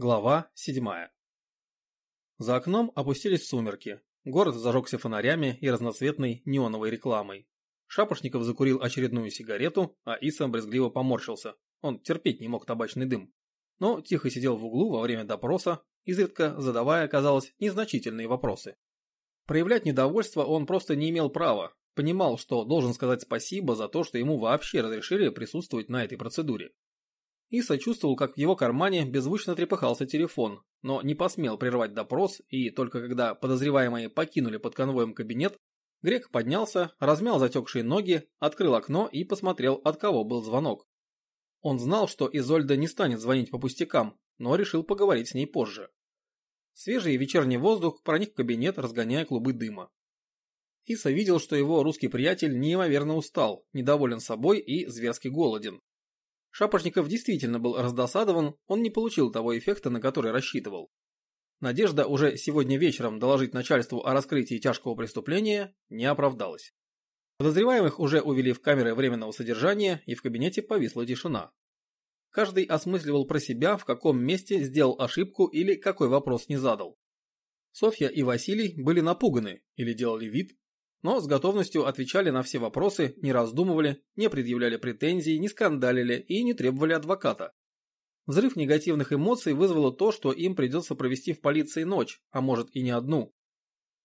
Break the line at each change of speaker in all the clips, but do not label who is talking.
Глава 7. За окном опустились сумерки. Город зажегся фонарями и разноцветной неоновой рекламой. Шапошников закурил очередную сигарету, а Иса брезгливо поморщился. Он терпеть не мог табачный дым. Но тихо сидел в углу во время допроса, изредка задавая, казалось, незначительные вопросы. Проявлять недовольство он просто не имел права, понимал, что должен сказать спасибо за то, что ему вообще разрешили присутствовать на этой процедуре и сочувствовал, как в его кармане беззвучно трепыхался телефон, но не посмел прервать допрос, и только когда подозреваемые покинули под конвоем кабинет, Грек поднялся, размял затекшие ноги, открыл окно и посмотрел, от кого был звонок. Он знал, что Изольда не станет звонить по пустякам, но решил поговорить с ней позже. Свежий вечерний воздух проник в кабинет, разгоняя клубы дыма. Иса видел, что его русский приятель неимоверно устал, недоволен собой и зверски голоден. Шапошников действительно был раздосадован, он не получил того эффекта, на который рассчитывал. Надежда уже сегодня вечером доложить начальству о раскрытии тяжкого преступления не оправдалась. Подозреваемых уже увели в камеры временного содержания, и в кабинете повисла тишина. Каждый осмысливал про себя, в каком месте сделал ошибку или какой вопрос не задал. Софья и Василий были напуганы или делали вид, но с готовностью отвечали на все вопросы, не раздумывали, не предъявляли претензий, не скандалили и не требовали адвоката. Взрыв негативных эмоций вызвало то, что им придется провести в полиции ночь, а может и не одну.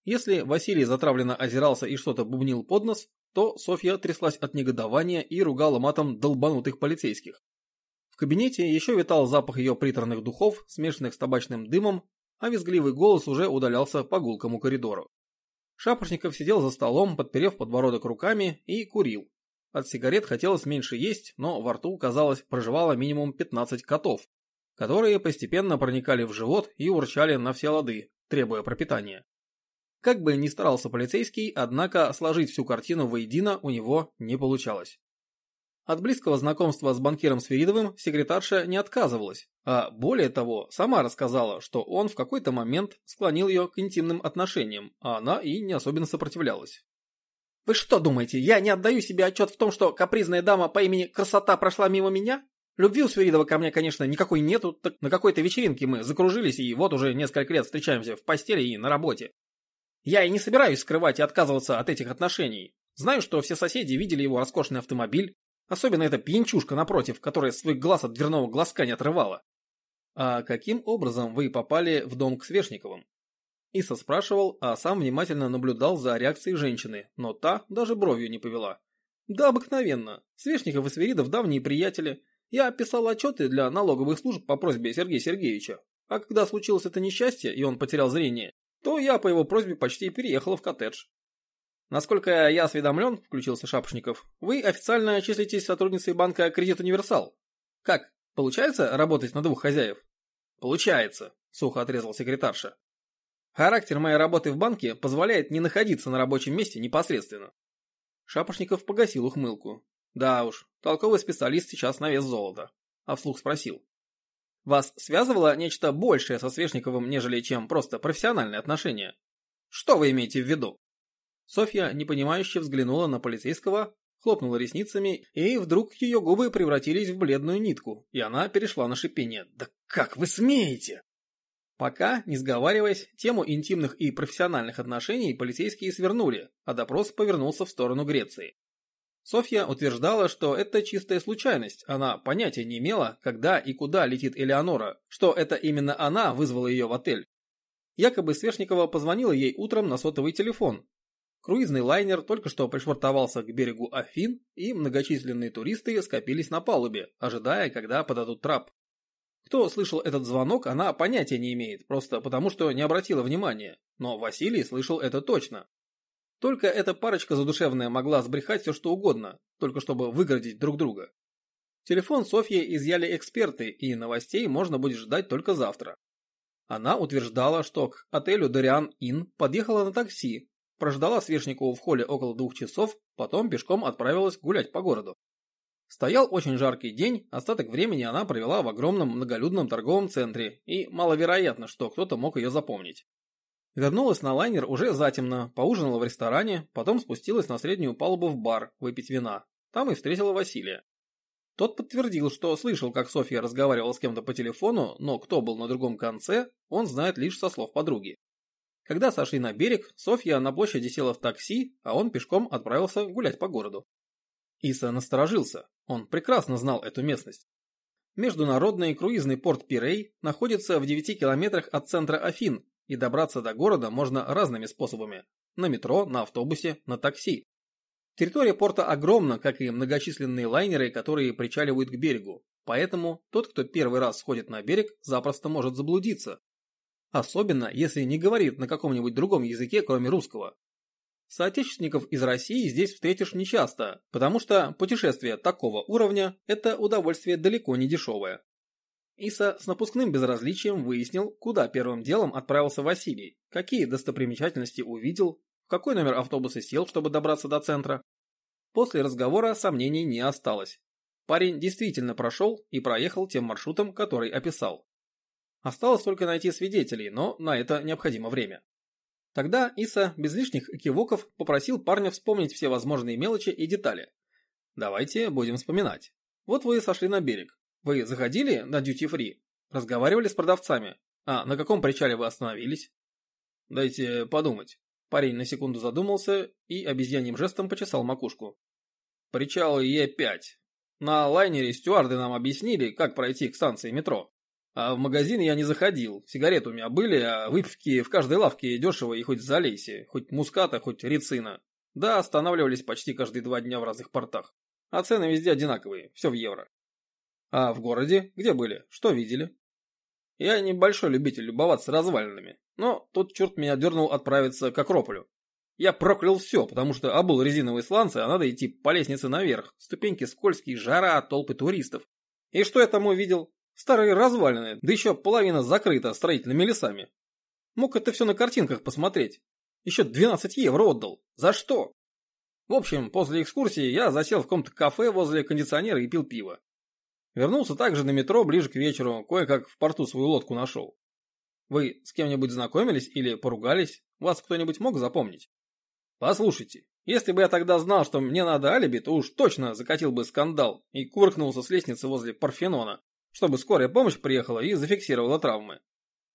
Если Василий затравленно озирался и что-то бубнил под нос, то Софья тряслась от негодования и ругала матом долбанутых полицейских. В кабинете еще витал запах ее приторных духов, смешанных с табачным дымом, а визгливый голос уже удалялся по гулкому коридору. Шапошников сидел за столом, подперев подбородок руками и курил. От сигарет хотелось меньше есть, но во рту, казалось, проживало минимум 15 котов, которые постепенно проникали в живот и урчали на все лады, требуя пропитания. Как бы ни старался полицейский, однако сложить всю картину воедино у него не получалось. От близкого знакомства с банкиром Свиридовым секретарша не отказывалась, а более того, сама рассказала, что он в какой-то момент склонил ее к интимным отношениям, а она и не особенно сопротивлялась. «Вы что думаете, я не отдаю себе отчет в том, что капризная дама по имени Красота прошла мимо меня? Любви у Свиридова ко мне, конечно, никакой нету, так на какой-то вечеринке мы закружились и вот уже несколько лет встречаемся в постели и на работе. Я и не собираюсь скрывать и отказываться от этих отношений. Знаю, что все соседи видели его роскошный автомобиль, Особенно эта пьянчушка напротив, которая свой глаз от дверного глазка не отрывала. А каким образом вы попали в дом к Свешниковым? Иса спрашивал, а сам внимательно наблюдал за реакцией женщины, но та даже бровью не повела. Да обыкновенно. Свешников и Сверидов давние приятели. Я писал отчеты для налоговых служб по просьбе Сергея Сергеевича. А когда случилось это несчастье, и он потерял зрение, то я по его просьбе почти переехала в коттедж. Насколько я осведомлен, включился Шапошников, вы официально числитесь сотрудницей банка Кредит Универсал. Как, получается работать на двух хозяев? Получается, сухо отрезал секретарша. Характер моей работы в банке позволяет не находиться на рабочем месте непосредственно. Шапошников погасил ухмылку. Да уж, толковый специалист сейчас на вес золота. А вслух спросил. Вас связывало нечто большее со Свешниковым, нежели чем просто профессиональные отношения? Что вы имеете в виду? Софья непонимающе взглянула на полицейского, хлопнула ресницами, и вдруг ее губы превратились в бледную нитку, и она перешла на шипение. «Да как вы смеете?» Пока, не сговариваясь, тему интимных и профессиональных отношений полицейские свернули, а допрос повернулся в сторону Греции. Софья утверждала, что это чистая случайность, она понятия не имела, когда и куда летит Элеонора, что это именно она вызвала ее в отель. Якобы Свешникова позвонила ей утром на сотовый телефон, Круизный лайнер только что пришвартовался к берегу Афин, и многочисленные туристы скопились на палубе, ожидая, когда подадут трап. Кто слышал этот звонок, она понятия не имеет, просто потому что не обратила внимания, но Василий слышал это точно. Только эта парочка задушевная могла сбрехать все что угодно, только чтобы выгородить друг друга. Телефон Софьи изъяли эксперты, и новостей можно будет ждать только завтра. Она утверждала, что к отелю Дориан Inn подъехала на такси, прождала Свешникову в холле около двух часов, потом пешком отправилась гулять по городу. Стоял очень жаркий день, остаток времени она провела в огромном многолюдном торговом центре, и маловероятно, что кто-то мог ее запомнить. Вернулась на лайнер уже затемно, поужинала в ресторане, потом спустилась на среднюю палубу в бар выпить вина. Там и встретила Василия. Тот подтвердил, что слышал, как Софья разговаривала с кем-то по телефону, но кто был на другом конце, он знает лишь со слов подруги. Когда сошли на берег, Софья на площади села в такси, а он пешком отправился гулять по городу. Иса насторожился, он прекрасно знал эту местность. Международный круизный порт Пирей находится в 9 километрах от центра Афин, и добраться до города можно разными способами – на метро, на автобусе, на такси. Территория порта огромна, как и многочисленные лайнеры, которые причаливают к берегу, поэтому тот, кто первый раз сходит на берег, запросто может заблудиться. Особенно, если не говорит на каком-нибудь другом языке, кроме русского. Соотечественников из России здесь встретишь нечасто, потому что путешествие такого уровня – это удовольствие далеко не дешевое. Иса с напускным безразличием выяснил, куда первым делом отправился Василий, какие достопримечательности увидел, в какой номер автобуса сел, чтобы добраться до центра. После разговора сомнений не осталось. Парень действительно прошел и проехал тем маршрутом, который описал. Осталось только найти свидетелей, но на это необходимо время. Тогда Иса без лишних кивоков попросил парня вспомнить все возможные мелочи и детали. Давайте будем вспоминать. Вот вы сошли на берег. Вы заходили на free? Разговаривали с продавцами? А на каком причале вы остановились? Дайте подумать. Парень на секунду задумался и обезьяньим жестом почесал макушку. Причал Е5. На лайнере стюарды нам объяснили, как пройти к станции метро. А в магазин я не заходил, сигареты у меня были, а выпивки в каждой лавке дешево и хоть залейся, хоть муската, хоть рецина. Да, останавливались почти каждые два дня в разных портах. А цены везде одинаковые, все в евро. А в городе где были, что видели? Я небольшой любитель любоваться развалинами, но тут черт меня дернул отправиться к Акрополю. Я проклял все, потому что обул резиновые сланцы, а надо идти по лестнице наверх. Ступеньки скользкие, жара, толпы туристов. И что я там увидел? Старые развалины, да еще половина закрыта строительными лесами. Мог это все на картинках посмотреть. Еще 12 евро отдал. За что? В общем, после экскурсии я засел в каком-то кафе возле кондиционера и пил пиво. Вернулся также на метро ближе к вечеру, кое-как в порту свою лодку нашел. Вы с кем-нибудь знакомились или поругались? Вас кто-нибудь мог запомнить? Послушайте, если бы я тогда знал, что мне надо алиби, то уж точно закатил бы скандал и кувыркнулся с лестницы возле Парфенона, чтобы скорая помощь приехала и зафиксировала травмы.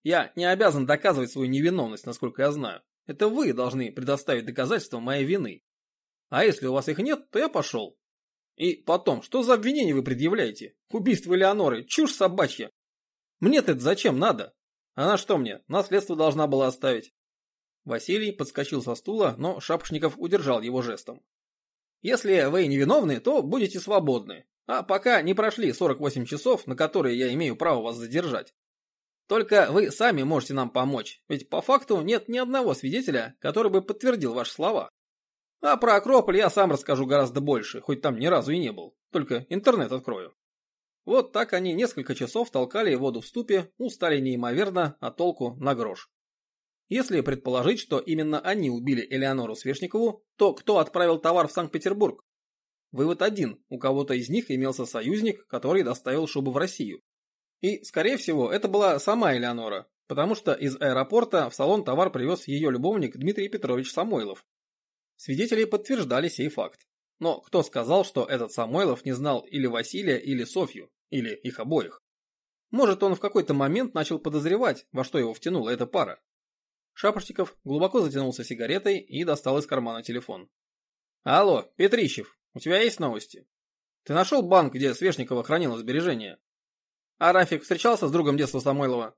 Я не обязан доказывать свою невиновность, насколько я знаю. Это вы должны предоставить доказательства моей вины. А если у вас их нет, то я пошел. И потом, что за обвинение вы предъявляете? Убийство Леоноры, чушь собачья. Мне-то это зачем надо? Она что мне, наследство должна была оставить? Василий подскочил со стула, но Шапошников удержал его жестом. Если вы невиновны, то будете свободны. А пока не прошли 48 часов, на которые я имею право вас задержать. Только вы сами можете нам помочь, ведь по факту нет ни одного свидетеля, который бы подтвердил ваши слова. А про Акрополь я сам расскажу гораздо больше, хоть там ни разу и не был. Только интернет открою. Вот так они несколько часов толкали воду в ступе, устали неимоверно, а толку на грош. Если предположить, что именно они убили Элеонору Свешникову, то кто отправил товар в Санкт-Петербург? Вывод один, у кого-то из них имелся союзник, который доставил шубу в Россию. И, скорее всего, это была сама Элеонора, потому что из аэропорта в салон товар привез ее любовник Дмитрий Петрович Самойлов, Свидетели подтверждали сей факт. Но кто сказал, что этот Самойлов не знал или Василия, или Софью, или их обоих? Может, он в какой-то момент начал подозревать, во что его втянула эта пара. Шапошников глубоко затянулся сигаретой и достал из кармана телефон. «Алло, Петрищев, у тебя есть новости? Ты нашел банк, где Свешникова хранила сбережения? А Рафик встречался с другом детства Самойлова?»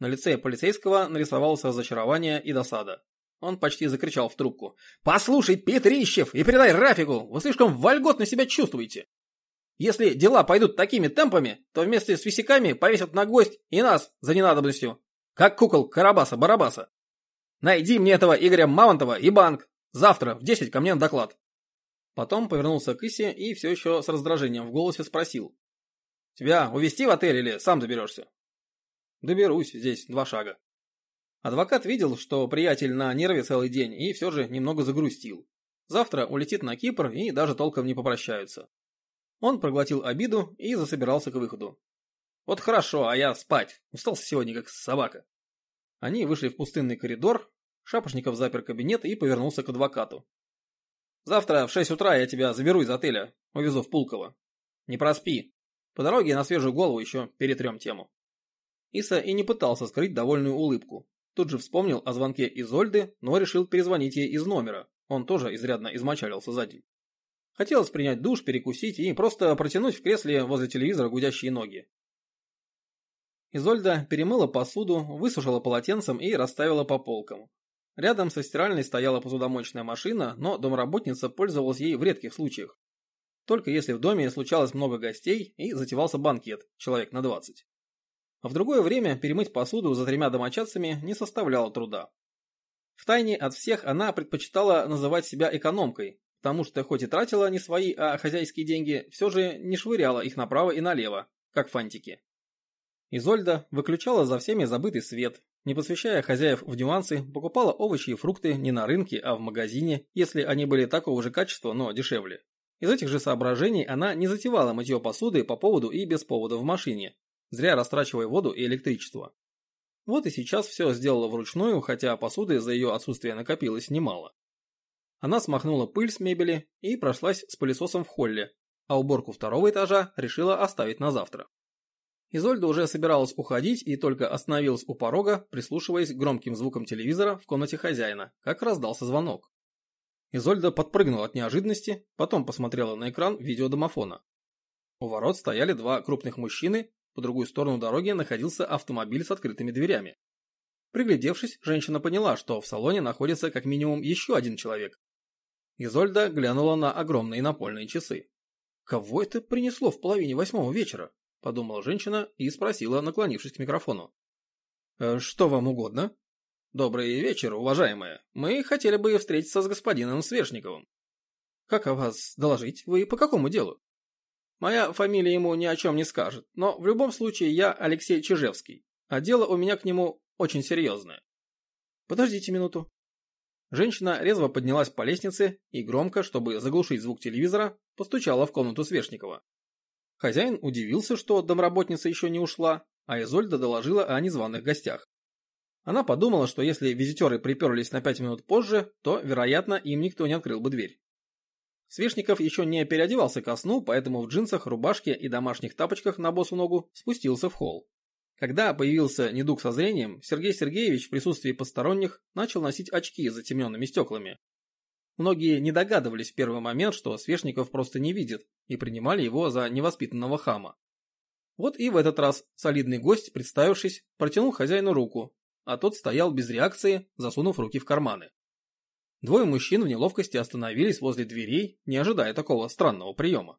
На лице полицейского нарисовалось разочарование и досада. Он почти закричал в трубку. «Послушай, Петрищев, и передай Рафику, вы слишком вольготно себя чувствуете. Если дела пойдут такими темпами, то вместе с висяками повесят на гость и нас за ненадобностью, как кукол Карабаса-Барабаса. Найди мне этого Игоря Мамонтова и банк. Завтра в 10 ко мне на доклад». Потом повернулся к Исе и все еще с раздражением в голосе спросил. «Тебя увезти в отель или сам доберешься?» «Доберусь, здесь два шага». Адвокат видел, что приятель на нерве целый день и все же немного загрустил. Завтра улетит на Кипр и даже толком не попрощаются. Он проглотил обиду и засобирался к выходу. Вот хорошо, а я спать. Устался сегодня как собака. Они вышли в пустынный коридор, Шапошников запер кабинет и повернулся к адвокату. Завтра в 6 утра я тебя заберу из отеля, увезу в Пулково. Не проспи. По дороге на свежую голову еще перетрем тему. Иса и не пытался скрыть довольную улыбку. Тут же вспомнил о звонке Изольды, но решил перезвонить ей из номера. Он тоже изрядно измочалился за день. Хотелось принять душ, перекусить и просто протянуть в кресле возле телевизора гудящие ноги. Изольда перемыла посуду, высушила полотенцем и расставила по полкам. Рядом со стиральной стояла посудомоечная машина, но домработница пользовалась ей в редких случаях. Только если в доме случалось много гостей и затевался банкет, человек на 20. А в другое время перемыть посуду за тремя домочадцами не составляло труда. Втайне от всех она предпочитала называть себя экономкой, потому что хоть и тратила не свои, а хозяйские деньги, все же не швыряла их направо и налево, как фантики. Изольда выключала за всеми забытый свет, не посвящая хозяев в нюансы, покупала овощи и фрукты не на рынке, а в магазине, если они были такого же качества, но дешевле. Из этих же соображений она не затевала мытье посуды по поводу и без повода в машине, зря растрачивая воду и электричество. Вот и сейчас все сделала вручную, хотя посуды за ее отсутствие накопилось немало. Она смахнула пыль с мебели и прошлась с пылесосом в холле, а уборку второго этажа решила оставить на завтра. Изольда уже собиралась уходить и только остановилась у порога, прислушиваясь к громким звукам телевизора в комнате хозяина, как раздался звонок. Изольда подпрыгнула от неожиданности, потом посмотрела на экран видеодомофона. У ворот стояли два крупных мужчины, по другую сторону дороги находился автомобиль с открытыми дверями. Приглядевшись, женщина поняла, что в салоне находится как минимум еще один человек. Изольда глянула на огромные напольные часы. Кого это принесло в половине восьмого вечера? Подумала женщина и спросила, наклонившись к микрофону. «Э, «Что вам угодно?» «Добрый вечер, уважаемая. Мы хотели бы встретиться с господином Свершниковым». «Как о вас доложить? Вы по какому делу?» «Моя фамилия ему ни о чем не скажет, но в любом случае я Алексей Чижевский, а дело у меня к нему очень серьезное». «Подождите минуту». Женщина резво поднялась по лестнице и громко, чтобы заглушить звук телевизора, постучала в комнату Свершникова. Хозяин удивился, что домработница еще не ушла, а Изольда доложила о незваных гостях. Она подумала, что если визитеры приперлись на пять минут позже, то, вероятно, им никто не открыл бы дверь. Свешников еще не переодевался ко сну, поэтому в джинсах, рубашке и домашних тапочках на босу ногу спустился в холл. Когда появился недуг со зрением, Сергей Сергеевич в присутствии посторонних начал носить очки с затемненными стеклами. Многие не догадывались в первый момент, что Свешников просто не видит, и принимали его за невоспитанного хама. Вот и в этот раз солидный гость, представившись, протянул хозяину руку, а тот стоял без реакции, засунув руки в карманы. Двое мужчин в неловкости остановились возле дверей, не ожидая такого странного приема.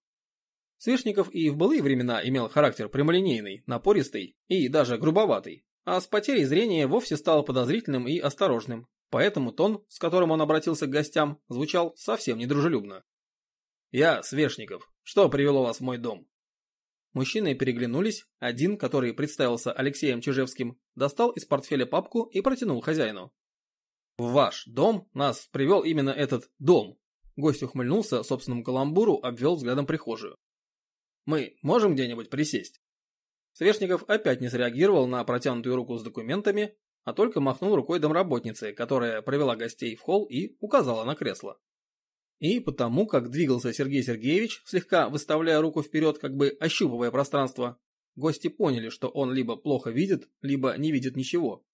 Свешников и в былые времена имел характер прямолинейный, напористый и даже грубоватый, а с потерей зрения вовсе стал подозрительным и осторожным, поэтому тон, с которым он обратился к гостям, звучал совсем недружелюбно. «Я, Свешников, что привело вас в мой дом?» Мужчины переглянулись, один, который представился Алексеем Чижевским, достал из портфеля папку и протянул хозяину. «В ваш дом нас привел именно этот дом», Гость ухмыльнулся, собственному каламбуру обвел взглядом прихожую. «Мы можем где-нибудь присесть?» Свешников опять не среагировал на протянутую руку с документами, а только махнул рукой домработнице, которая провела гостей в холл и указала на кресло. И потому, как двигался Сергей Сергеевич, слегка выставляя руку вперед, как бы ощупывая пространство, гости поняли, что он либо плохо видит, либо не видит ничего.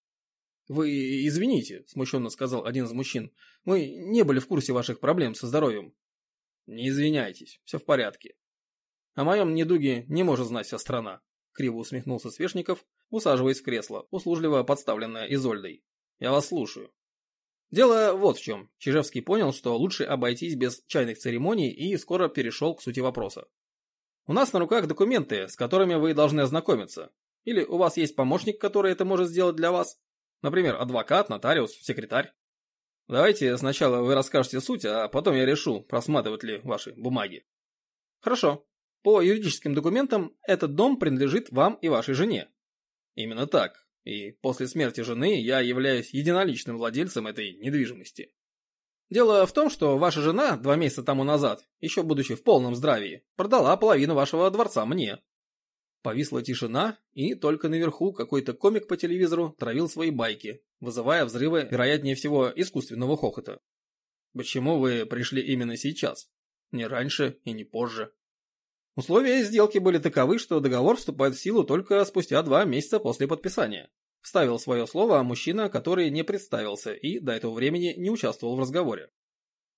«Вы извините», – смущенно сказал один из мужчин, – «мы не были в курсе ваших проблем со здоровьем». «Не извиняйтесь, все в порядке». «О моем недуге не может знать вся страна», – криво усмехнулся Свешников, усаживаясь в кресло, услужливо подставленное Изольдой. «Я вас слушаю». Дело вот в чем. Чижевский понял, что лучше обойтись без чайных церемоний и скоро перешел к сути вопроса. У нас на руках документы, с которыми вы должны ознакомиться. Или у вас есть помощник, который это может сделать для вас? Например, адвокат, нотариус, секретарь. Давайте сначала вы расскажете суть, а потом я решу, просматривать ли ваши бумаги. Хорошо. По юридическим документам этот дом принадлежит вам и вашей жене. Именно так. И после смерти жены я являюсь единоличным владельцем этой недвижимости. Дело в том, что ваша жена два месяца тому назад, еще будучи в полном здравии, продала половину вашего дворца мне. Повисла тишина, и только наверху какой-то комик по телевизору травил свои байки, вызывая взрывы, вероятнее всего, искусственного хохота. Почему вы пришли именно сейчас? Не раньше и не позже. Условия сделки были таковы, что договор вступает в силу только спустя два месяца после подписания. Вставил свое слово мужчина, который не представился и до этого времени не участвовал в разговоре.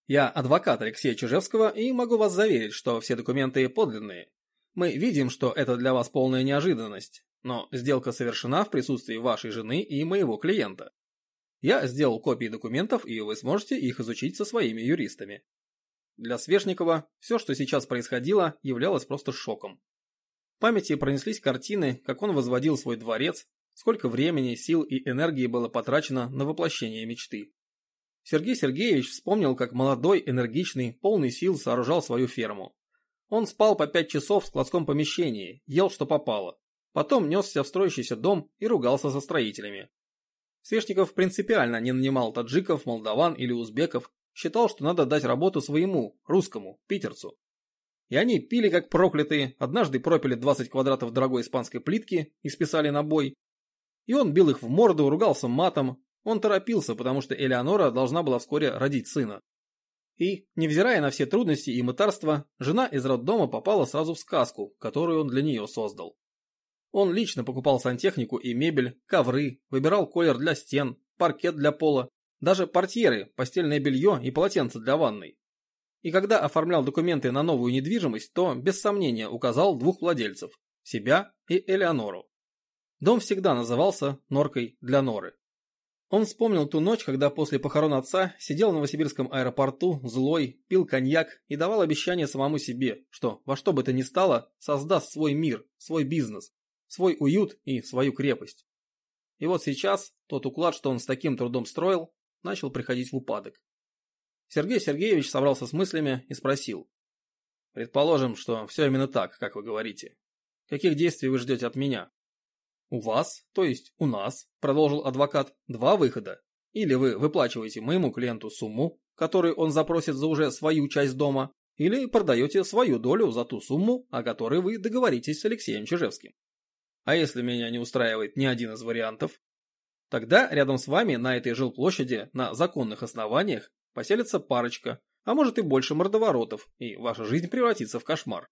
Я адвокат Алексея Чижевского и могу вас заверить, что все документы подлинные. Мы видим, что это для вас полная неожиданность, но сделка совершена в присутствии вашей жены и моего клиента. Я сделал копии документов, и вы сможете их изучить со своими юристами. Для Свешникова все, что сейчас происходило, являлось просто шоком. В памяти пронеслись картины, как он возводил свой дворец, сколько времени, сил и энергии было потрачено на воплощение мечты. Сергей Сергеевич вспомнил, как молодой, энергичный, полный сил сооружал свою ферму. Он спал по пять часов в складском помещении, ел что попало. Потом несся в строящийся дом и ругался со строителями. Свешников принципиально не нанимал таджиков, молдаван или узбеков, считал, что надо дать работу своему, русскому, питерцу. И они пили как проклятые, однажды пропили 20 квадратов дорогой испанской плитки и списали на бой. И он бил их в морду, ругался матом. Он торопился, потому что Элеонора должна была вскоре родить сына. И, невзирая на все трудности и мытарства, жена из роддома попала сразу в сказку, которую он для нее создал. Он лично покупал сантехнику и мебель, ковры, выбирал колер для стен, паркет для пола, даже портьеры, постельное белье и полотенце для ванной. И когда оформлял документы на новую недвижимость, то без сомнения указал двух владельцев – себя и Элеонору. Дом всегда назывался «Норкой для Норы». Он вспомнил ту ночь, когда после похорон отца сидел в Новосибирском аэропорту, злой, пил коньяк и давал обещание самому себе, что во что бы то ни стало создаст свой мир, свой бизнес, свой уют и свою крепость. И вот сейчас тот уклад, что он с таким трудом строил, начал приходить в упадок. Сергей Сергеевич собрался с мыслями и спросил. «Предположим, что все именно так, как вы говорите. Каких действий вы ждете от меня?» «У вас, то есть у нас», – продолжил адвокат, – «два выхода. Или вы выплачиваете моему клиенту сумму, которую он запросит за уже свою часть дома, или продаете свою долю за ту сумму, о которой вы договоритесь с Алексеем Чижевским. А если меня не устраивает ни один из вариантов, тогда рядом с вами на этой жилплощади на законных основаниях поселится парочка, а может и больше мордоворотов, и ваша жизнь превратится в кошмар.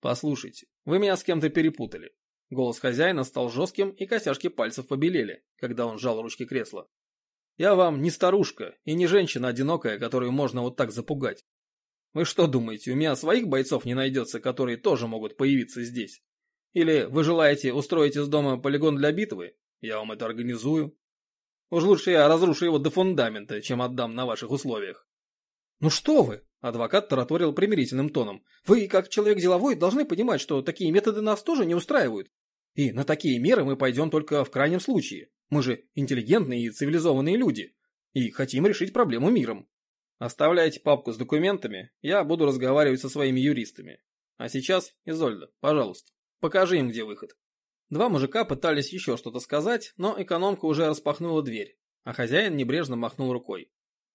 Послушайте, вы меня с кем-то перепутали. Голос хозяина стал жестким, и костяшки пальцев побелели, когда он сжал ручки кресла. Я вам не старушка и не женщина одинокая, которую можно вот так запугать. Вы что думаете, у меня своих бойцов не найдется, которые тоже могут появиться здесь? Или вы желаете устроить из дома полигон для битвы? Я вам это организую. Уж лучше я разрушу его до фундамента, чем отдам на ваших условиях. Ну что вы, адвокат тараторил примирительным тоном. Вы, как человек деловой, должны понимать, что такие методы нас тоже не устраивают. И на такие меры мы пойдем только в крайнем случае. Мы же интеллигентные и цивилизованные люди. И хотим решить проблему миром. Оставляйте папку с документами, я буду разговаривать со своими юристами. А сейчас, Изольда, пожалуйста. Покажи им, где выход. Два мужика пытались еще что-то сказать, но экономка уже распахнула дверь, а хозяин небрежно махнул рукой.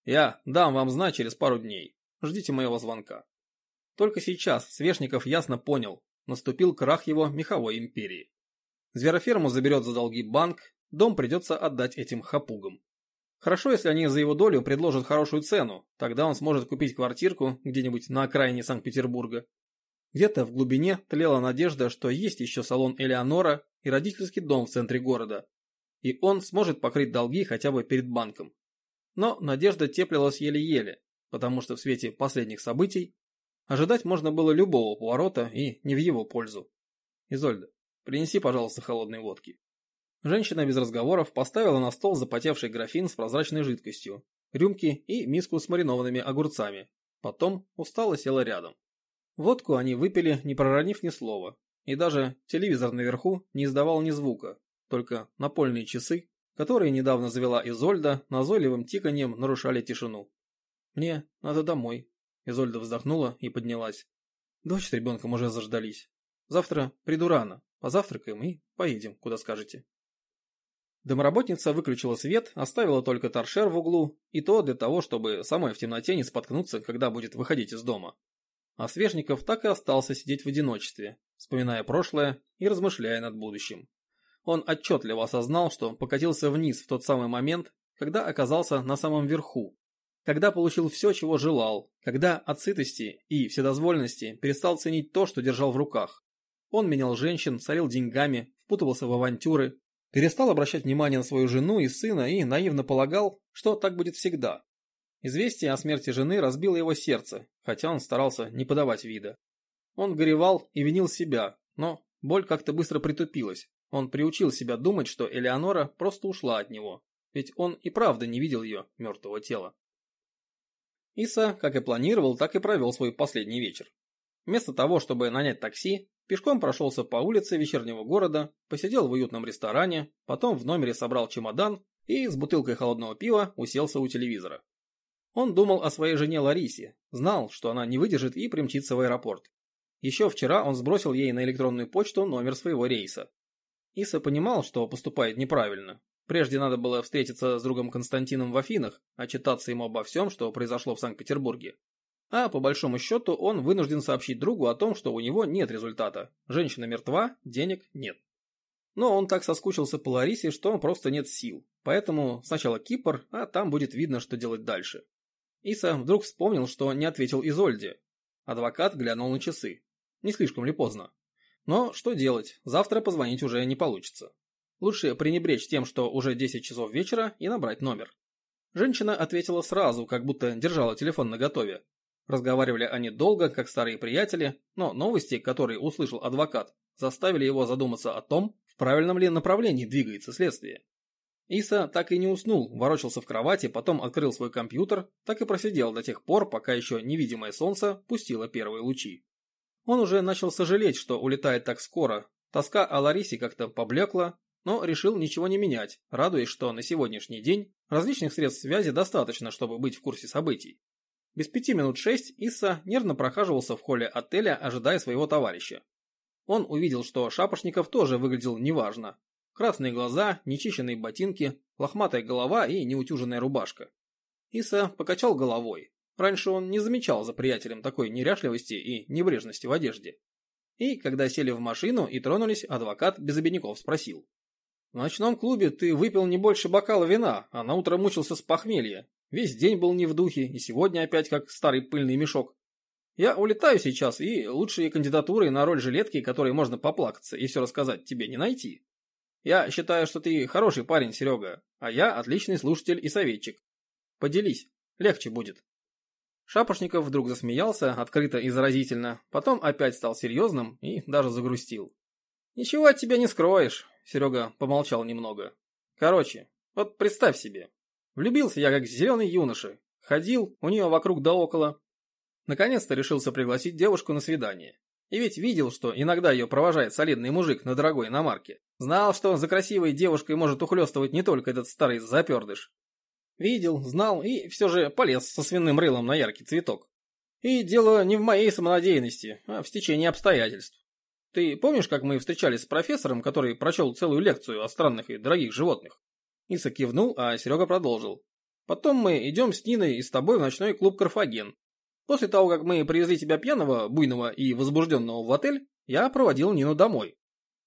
Я дам вам знать через пару дней. Ждите моего звонка. Только сейчас Свешников ясно понял, наступил крах его меховой империи. Звероферму заберет за долги банк, дом придется отдать этим хапугам. Хорошо, если они за его долю предложат хорошую цену, тогда он сможет купить квартирку где-нибудь на окраине Санкт-Петербурга где-то в глубине тлела надежда, что есть еще салон Элеонора и родительский дом в центре города, и он сможет покрыть долги хотя бы перед банком. Но надежда теплилась еле-еле, потому что в свете последних событий ожидать можно было любого поворота и не в его пользу. Изольда, принеси, пожалуйста, холодной водки. Женщина без разговоров поставила на стол запотевший графин с прозрачной жидкостью, рюмки и миску с маринованными огурцами. Потом устало села рядом. Водку они выпили, не проронив ни слова, и даже телевизор наверху не издавал ни звука, только напольные часы, которые недавно завела Изольда, назойливым тиканьем нарушали тишину. «Мне надо домой», – Изольда вздохнула и поднялась. «Дочь с ребенком уже заждались. Завтра приду рано, позавтракаем и поедем, куда скажете». Домоработница выключила свет, оставила только торшер в углу, и то для того, чтобы самой в темноте не споткнуться, когда будет выходить из дома. А Свежников так и остался сидеть в одиночестве, вспоминая прошлое и размышляя над будущим. Он отчетливо осознал, что покатился вниз в тот самый момент, когда оказался на самом верху. Когда получил все, чего желал, когда от сытости и вседозволенности перестал ценить то, что держал в руках. Он менял женщин, царил деньгами, впутывался в авантюры, перестал обращать внимание на свою жену и сына и наивно полагал, что так будет всегда. Известие о смерти жены разбило его сердце, хотя он старался не подавать вида. Он горевал и винил себя, но боль как-то быстро притупилась. Он приучил себя думать, что Элеонора просто ушла от него, ведь он и правда не видел ее мертвого тела. Иса, как и планировал, так и провел свой последний вечер. Вместо того, чтобы нанять такси, пешком прошелся по улице вечернего города, посидел в уютном ресторане, потом в номере собрал чемодан и с бутылкой холодного пива уселся у телевизора. Он думал о своей жене Ларисе, знал, что она не выдержит и примчится в аэропорт. Еще вчера он сбросил ей на электронную почту номер своего рейса. Иса понимал, что поступает неправильно. Прежде надо было встретиться с другом Константином в Афинах, отчитаться ему обо всем, что произошло в Санкт-Петербурге. А по большому счету он вынужден сообщить другу о том, что у него нет результата. Женщина мертва, денег нет. Но он так соскучился по Ларисе, что просто нет сил. Поэтому сначала Кипр, а там будет видно, что делать дальше. Иса вдруг вспомнил, что не ответил Изольде. Адвокат глянул на часы. Не слишком ли поздно? Но что делать, завтра позвонить уже не получится. Лучше пренебречь тем, что уже 10 часов вечера, и набрать номер. Женщина ответила сразу, как будто держала телефон наготове. Разговаривали они долго, как старые приятели, но новости, которые услышал адвокат, заставили его задуматься о том, в правильном ли направлении двигается следствие. Иса так и не уснул, ворочался в кровати, потом открыл свой компьютер, так и просидел до тех пор, пока еще невидимое солнце пустило первые лучи. Он уже начал сожалеть, что улетает так скоро. Тоска о Ларисе как-то поблекла, но решил ничего не менять, радуясь, что на сегодняшний день различных средств связи достаточно, чтобы быть в курсе событий. Без пяти минут шесть Исса нервно прохаживался в холле отеля, ожидая своего товарища. Он увидел, что Шапошников тоже выглядел неважно, Красные глаза, нечищенные ботинки, лохматая голова и неутюженная рубашка. Иса покачал головой. Раньше он не замечал за приятелем такой неряшливости и небрежности в одежде. И, когда сели в машину и тронулись, адвокат без обиняков спросил. «В ночном клубе ты выпил не больше бокала вина, а на утро мучился с похмелья. Весь день был не в духе, и сегодня опять как старый пыльный мешок. Я улетаю сейчас, и лучшие кандидатуры на роль жилетки, которые можно поплакаться и все рассказать, тебе не найти. Я считаю, что ты хороший парень, Серега, а я отличный слушатель и советчик. Поделись, легче будет. Шапошников вдруг засмеялся, открыто и заразительно, потом опять стал серьезным и даже загрустил. «Ничего от тебя не скроешь», — Серега помолчал немного. «Короче, вот представь себе. Влюбился я как зеленый юноша. Ходил у нее вокруг да около. Наконец-то решился пригласить девушку на свидание. И ведь видел, что иногда ее провожает солидный мужик на дорогой иномарке. Знал, что за красивой девушкой может ухлёстывать не только этот старый запердыш. Видел, знал и все же полез со свиным рылом на яркий цветок. И дело не в моей самонадеянности, а в стечении обстоятельств. Ты помнишь, как мы встречались с профессором, который прочел целую лекцию о странных и дорогих животных? Иса кивнул, а Серега продолжил. Потом мы идем с Ниной и с тобой в ночной клуб «Карфаген». После того, как мы привезли тебя пьяного, буйного и возбужденного в отель, я проводил Нину домой.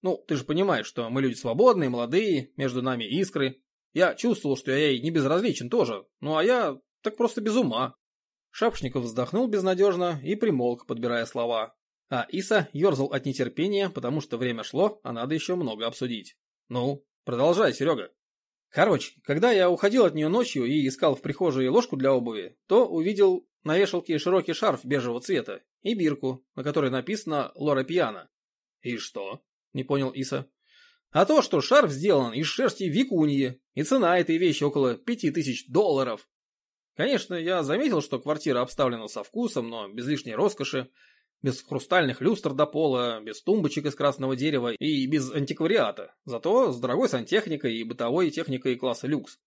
Ну, ты же понимаешь, что мы люди свободные, молодые, между нами искры. Я чувствовал, что я ей не безразличен тоже, ну а я так просто без ума. Шапшников вздохнул безнадежно и примолк, подбирая слова. А Иса ерзал от нетерпения, потому что время шло, а надо еще много обсудить. Ну, продолжай, Серега. Короче, когда я уходил от нее ночью и искал в прихожей ложку для обуви, то увидел на вешалке широкий шарф бежевого цвета и бирку, на которой написано «Лора Пьяна». «И что?» – не понял Иса. «А то, что шарф сделан из шерсти викуньи, и цена этой вещи около пяти тысяч долларов». Конечно, я заметил, что квартира обставлена со вкусом, но без лишней роскоши, без хрустальных люстр до пола, без тумбочек из красного дерева и без антиквариата, зато с дорогой сантехникой и бытовой техникой класса люкс.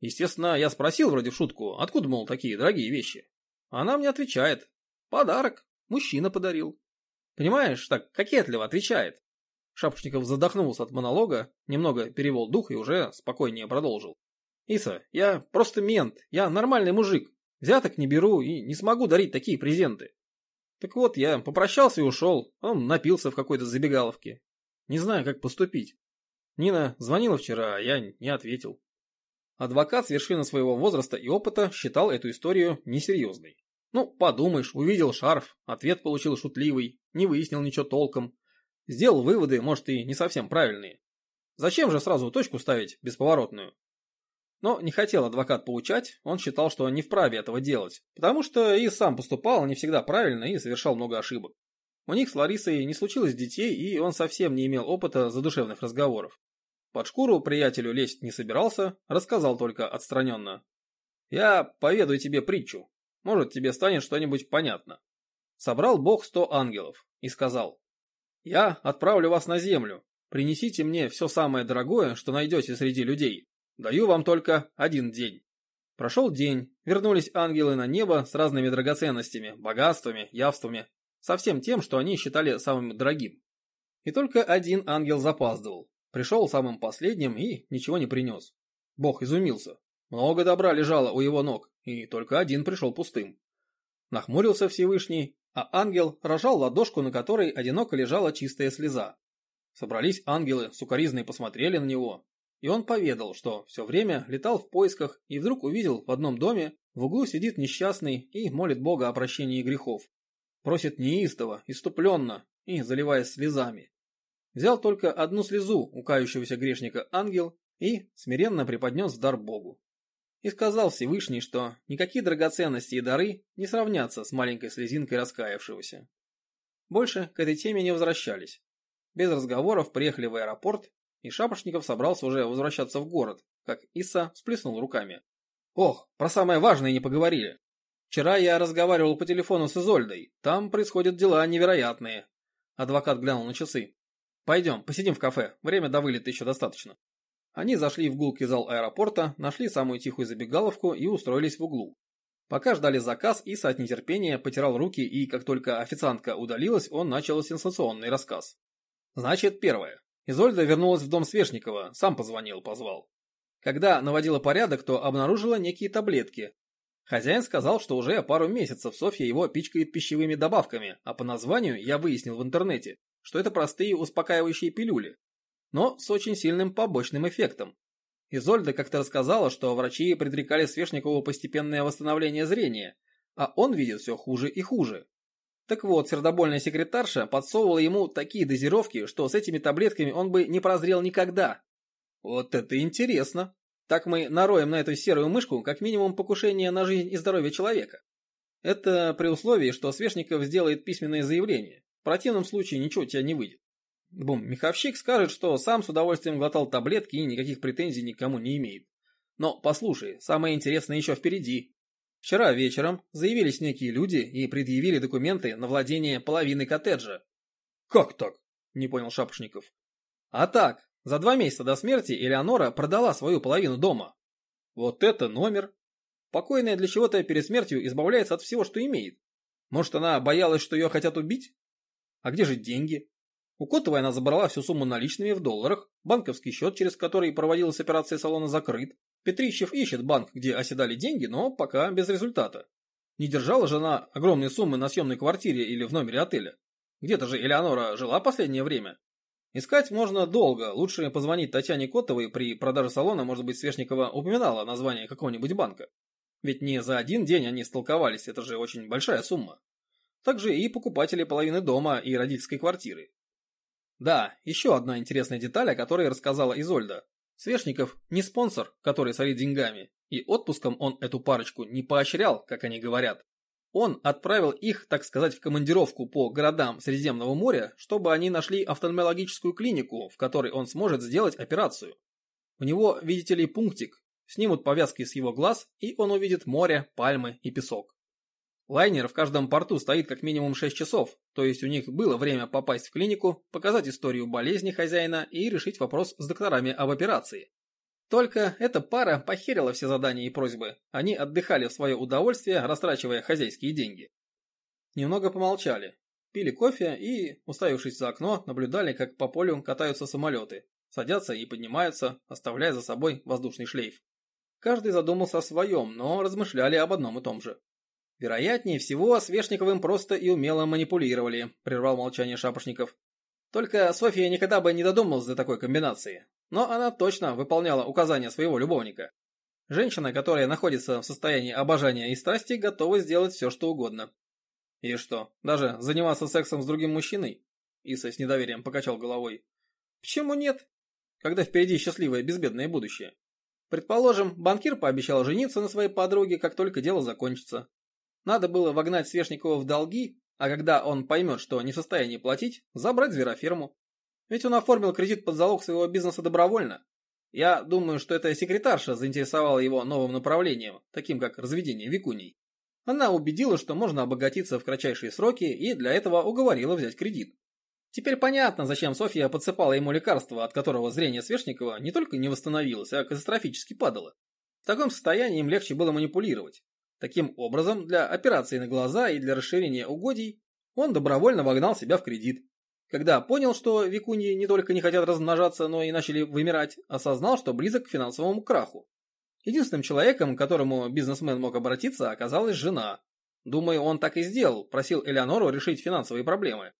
Естественно, я спросил вроде в шутку, откуда, мол, такие дорогие вещи. Она мне отвечает. Подарок. Мужчина подарил. Понимаешь, так кокетливо отвечает. Шапошников задохнулся от монолога, немного перевел дух и уже спокойнее продолжил. Иса, я просто мент, я нормальный мужик. Взяток не беру и не смогу дарить такие презенты. Так вот, я попрощался и ушел. Он напился в какой-то забегаловке. Не знаю, как поступить. Нина звонила вчера, а я не ответил. Адвокат с вершины своего возраста и опыта считал эту историю несерьезной. Ну, подумаешь, увидел шарф, ответ получил шутливый, не выяснил ничего толком. Сделал выводы, может, и не совсем правильные. Зачем же сразу точку ставить, бесповоротную? Но не хотел адвокат поучать, он считал, что не вправе этого делать, потому что и сам поступал не всегда правильно и совершал много ошибок. У них с Ларисой не случилось детей, и он совсем не имел опыта задушевных разговоров. Под шкуру приятелю лезть не собирался, рассказал только отстраненно. «Я поведаю тебе притчу. Может, тебе станет что-нибудь понятно». Собрал Бог сто ангелов и сказал, «Я отправлю вас на землю. Принесите мне все самое дорогое, что найдете среди людей. Даю вам только один день». Прошел день, вернулись ангелы на небо с разными драгоценностями, богатствами, явствами, со всем тем, что они считали самым дорогим. И только один ангел запаздывал, пришел самым последним и ничего не принес. Бог изумился. Много добра лежало у его ног, и только один пришел пустым. Нахмурился Всевышний, а ангел рожал ладошку, на которой одиноко лежала чистая слеза. Собрались ангелы, сукоризные посмотрели на него, и он поведал, что все время летал в поисках и вдруг увидел в одном доме, в углу сидит несчастный и молит Бога о прощении грехов. Просит неистово, иступленно и заливаясь слезами. Взял только одну слезу у кающегося грешника ангел и смиренно преподнес дар Богу. И сказал Всевышний, что никакие драгоценности и дары не сравнятся с маленькой слезинкой раскаявшегося. Больше к этой теме не возвращались. Без разговоров приехали в аэропорт, и Шапошников собрался уже возвращаться в город, как Иса всплеснул руками. «Ох, про самое важное не поговорили. Вчера я разговаривал по телефону с Изольдой. Там происходят дела невероятные. Адвокат глянул на часы. Пойдем, посидим в кафе. Время до вылета еще достаточно. Они зашли в гулкий зал аэропорта, нашли самую тихую забегаловку и устроились в углу. Пока ждали заказ, Иса от нетерпения потирал руки, и как только официантка удалилась, он начал сенсационный рассказ. Значит, первое. Изольда вернулась в дом Свешникова, сам позвонил, позвал. Когда наводила порядок, то обнаружила некие таблетки, Хозяин сказал, что уже пару месяцев Софья его пичкает пищевыми добавками, а по названию я выяснил в интернете, что это простые успокаивающие пилюли, но с очень сильным побочным эффектом. Изольда как-то рассказала, что врачи предрекали Свешникову постепенное восстановление зрения, а он видит все хуже и хуже. Так вот, сердобольная секретарша подсовывала ему такие дозировки, что с этими таблетками он бы не прозрел никогда. Вот это интересно. Так мы нароем на эту серую мышку как минимум покушение на жизнь и здоровье человека. Это при условии, что Свешников сделает письменное заявление. В противном случае ничего у тебя не выйдет. Бум, меховщик скажет, что сам с удовольствием глотал таблетки и никаких претензий никому не имеет. Но послушай, самое интересное еще впереди. Вчера вечером заявились некие люди и предъявили документы на владение половиной коттеджа. Как так? Не понял Шапошников. А так, за два месяца до смерти Элеонора продала свою половину дома. Вот это номер. Покойная для чего-то перед смертью избавляется от всего, что имеет. Может, она боялась, что ее хотят убить? А где же деньги? У Котовой она забрала всю сумму наличными в долларах, банковский счет, через который проводилась операция салона, закрыт. Петрищев ищет банк, где оседали деньги, но пока без результата. Не держала жена огромные суммы на съемной квартире или в номере отеля. Где-то же Элеонора жила последнее время. Искать можно долго, лучше позвонить Татьяне Котовой при продаже салона, может быть, Свешникова упоминала название какого-нибудь банка. Ведь не за один день они столковались, это же очень большая сумма. Также и покупатели половины дома и родительской квартиры. Да, еще одна интересная деталь, о которой рассказала Изольда. Свешников не спонсор, который солит деньгами, и отпуском он эту парочку не поощрял, как они говорят. Он отправил их, так сказать, в командировку по городам Средиземного моря, чтобы они нашли офтальмологическую клинику, в которой он сможет сделать операцию. У него, видите ли, пунктик. Снимут повязки с его глаз, и он увидит море, пальмы и песок. Лайнер в каждом порту стоит как минимум 6 часов, то есть у них было время попасть в клинику, показать историю болезни хозяина и решить вопрос с докторами об операции. Только эта пара похерила все задания и просьбы. Они отдыхали в свое удовольствие, растрачивая хозяйские деньги. Немного помолчали, пили кофе и, уставившись за окно, наблюдали, как по полю катаются самолеты, садятся и поднимаются, оставляя за собой воздушный шлейф. Каждый задумался о своем, но размышляли об одном и том же. Вероятнее всего, Свешниковым просто и умело манипулировали, прервал молчание Шапошников. Только Софья никогда бы не додумалась до такой комбинации. Но она точно выполняла указания своего любовника. Женщина, которая находится в состоянии обожания и страсти, готова сделать все, что угодно. И что, даже заниматься сексом с другим мужчиной? Иса с недоверием покачал головой. Почему нет? Когда впереди счастливое безбедное будущее. Предположим, банкир пообещал жениться на своей подруге, как только дело закончится. Надо было вогнать Свешникова в долги, а когда он поймет, что не в состоянии платить, забрать звероферму. Ведь он оформил кредит под залог своего бизнеса добровольно. Я думаю, что эта секретарша заинтересовала его новым направлением, таким как разведение викуней. Она убедила, что можно обогатиться в кратчайшие сроки и для этого уговорила взять кредит. Теперь понятно, зачем Софья подсыпала ему лекарство, от которого зрение Свешникова не только не восстановилось, а катастрофически падало. В таком состоянии им легче было манипулировать. Таким образом, для операции на глаза и для расширения угодий он добровольно вогнал себя в кредит. Когда понял, что викуньи не только не хотят размножаться, но и начали вымирать, осознал, что близок к финансовому краху. Единственным человеком, к которому бизнесмен мог обратиться, оказалась жена. Думаю, он так и сделал, просил Элеонору решить финансовые проблемы.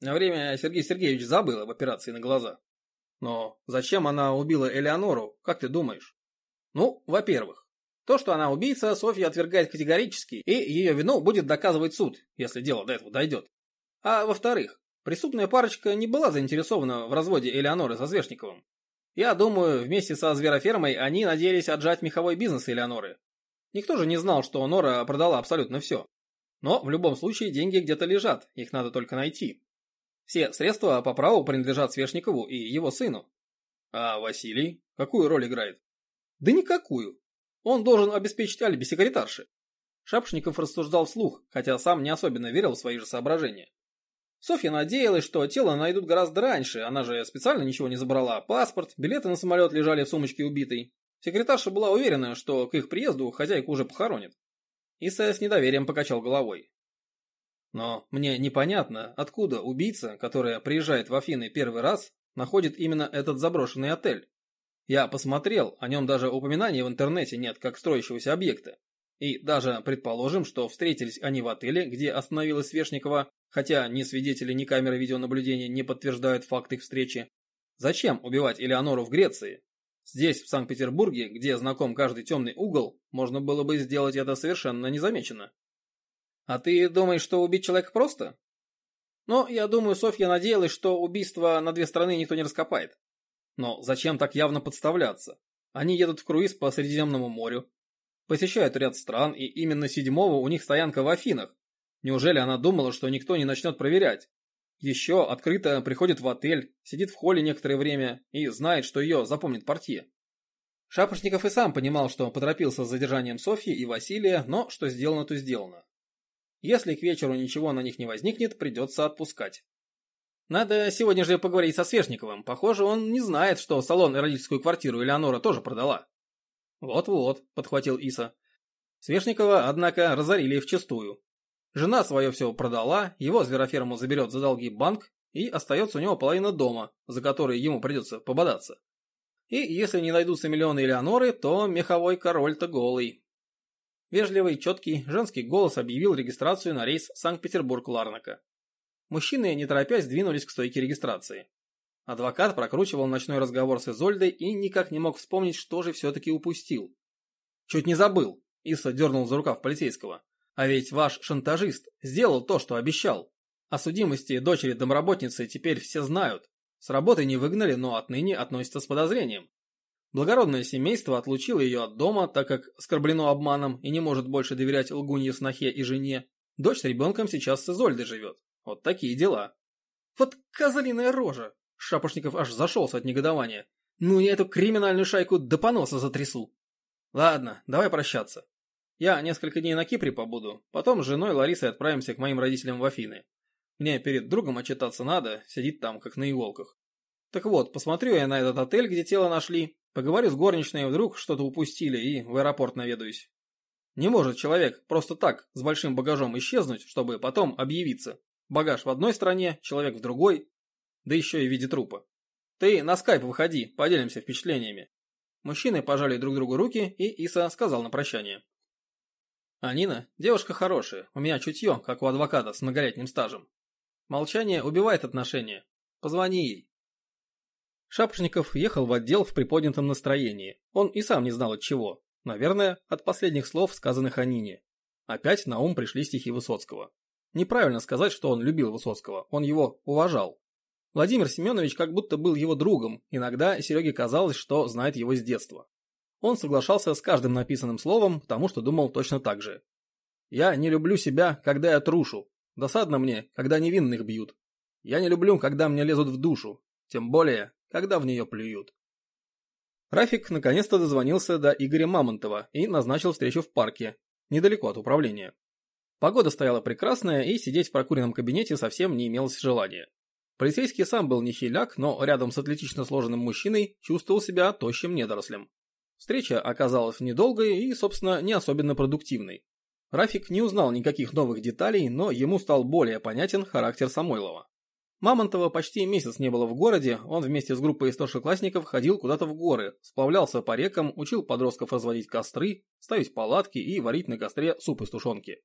На время Сергей Сергеевич забыл об операции на глаза. Но зачем она убила Элеонору, как ты думаешь? Ну, во-первых, то, что она убийца, Софья отвергает категорически, и ее вину будет доказывать суд, если дело до этого дойдет. А во-вторых, преступная парочка не была заинтересована в разводе Элеоноры со Звешниковым. Я думаю, вместе со зверофермой они надеялись отжать меховой бизнес Элеоноры. Никто же не знал, что Нора продала абсолютно все. Но в любом случае деньги где-то лежат, их надо только найти. Все средства по праву принадлежат Свешникову и его сыну. А Василий какую роль играет? Да никакую. Он должен обеспечить алиби секретарши. Шапшников рассуждал вслух, хотя сам не особенно верил в свои же соображения. Софья надеялась, что тело найдут гораздо раньше, она же специально ничего не забрала. Паспорт, билеты на самолет лежали в сумочке убитой. Секретарша была уверена, что к их приезду хозяйку уже похоронят. Иса с недоверием покачал головой. Но мне непонятно, откуда убийца, которая приезжает в Афины первый раз, находит именно этот заброшенный отель. Я посмотрел, о нем даже упоминаний в интернете нет, как строящегося объекта. И даже предположим, что встретились они в отеле, где остановилась Свешникова, хотя ни свидетели, ни камеры видеонаблюдения не подтверждают факт их встречи. Зачем убивать Элеонору в Греции? Здесь, в Санкт-Петербурге, где знаком каждый темный угол, можно было бы сделать это совершенно незамеченно. А ты думаешь, что убить человека просто? Но я думаю, Софья надеялась, что убийство на две стороны никто не раскопает. Но зачем так явно подставляться? Они едут в круиз по Средиземному морю, посещают ряд стран, и именно седьмого у них стоянка в Афинах. Неужели она думала, что никто не начнет проверять? Еще открыто приходит в отель, сидит в холле некоторое время и знает, что ее запомнит портье. Шапошников и сам понимал, что поторопился с задержанием Софьи и Василия, но что сделано, то сделано. Если к вечеру ничего на них не возникнет, придется отпускать. Надо сегодня же поговорить со Свешниковым. Похоже, он не знает, что салон и родительскую квартиру Элеонора тоже продала. Вот-вот, подхватил Иса. Свешникова, однако, разорили вчистую. Жена свое все продала, его звероферму заберет за долги банк, и остается у него половина дома, за который ему придется пободаться. И если не найдутся миллионы Элеоноры, то меховой король-то голый. Вежливый, четкий, женский голос объявил регистрацию на рейс Санкт-Петербург-Ларнака. Мужчины, не торопясь, двинулись к стойке регистрации. Адвокат прокручивал ночной разговор с Изольдой и никак не мог вспомнить, что же все-таки упустил. «Чуть не забыл», – Иса дернул за рукав полицейского. «А ведь ваш шантажист сделал то, что обещал. О судимости дочери домработницы теперь все знают. С работы не выгнали, но отныне относятся с подозрением. Благородное семейство отлучило ее от дома, так как скорблено обманом и не может больше доверять лгунье снохе и жене. Дочь с ребенком сейчас с Изольдой живет. Вот такие дела. Вот козлиная рожа. Шапошников аж зашелся от негодования. Ну я эту криминальную шайку до поноса затрясу. Ладно, давай прощаться. Я несколько дней на Кипре побуду, потом с женой Ларисой отправимся к моим родителям в Афины. Мне перед другом отчитаться надо, сидит там, как на иголках. Так вот, посмотрю я на этот отель, где тело нашли, поговорю с горничной, вдруг что-то упустили и в аэропорт наведаюсь. Не может человек просто так, с большим багажом исчезнуть, чтобы потом объявиться. Багаж в одной стране, человек в другой, да еще и в виде трупа. Ты на скайп выходи, поделимся впечатлениями. Мужчины пожали друг другу руки, и Иса сказал на прощание. А Нина, девушка хорошая, у меня чутье, как у адвоката с многолетним стажем. Молчание убивает отношения. Позвони ей. Шапошников ехал в отдел в приподнятом настроении. Он и сам не знал от чего. Наверное, от последних слов, сказанных о Нине. Опять на ум пришли стихи Высоцкого. Неправильно сказать, что он любил Высоцкого, он его уважал. Владимир Семенович как будто был его другом, иногда Сереге казалось, что знает его с детства. Он соглашался с каждым написанным словом, потому что думал точно так же. «Я не люблю себя, когда я трушу. Досадно мне, когда невинных бьют. Я не люблю, когда мне лезут в душу. Тем более, когда в нее плюют». Рафик наконец-то дозвонился до Игоря Мамонтова и назначил встречу в парке, недалеко от управления. Погода стояла прекрасная, и сидеть в прокуренном кабинете совсем не имелось желания. Полицейский сам был не хиляк, но рядом с атлетично сложенным мужчиной чувствовал себя тощим недорослем. Встреча оказалась недолгой и, собственно, не особенно продуктивной. Рафик не узнал никаких новых деталей, но ему стал более понятен характер Самойлова. Мамонтова почти месяц не было в городе, он вместе с группой старшеклассников ходил куда-то в горы, сплавлялся по рекам, учил подростков разводить костры, ставить палатки и варить на костре суп из тушенки.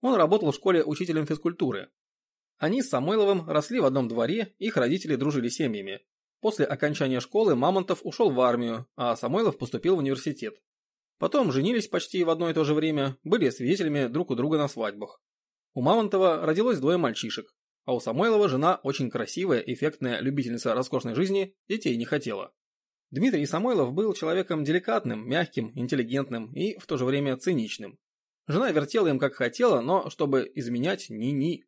Он работал в школе учителем физкультуры. Они с Самойловым росли в одном дворе, их родители дружили семьями. После окончания школы Мамонтов ушел в армию, а Самойлов поступил в университет. Потом женились почти в одно и то же время, были свидетелями друг у друга на свадьбах. У Мамонтова родилось двое мальчишек, а у Самойлова жена очень красивая, эффектная любительница роскошной жизни, детей не хотела. Дмитрий Самойлов был человеком деликатным, мягким, интеллигентным и в то же время циничным. Жена вертела им как хотела, но чтобы изменять ни-ни.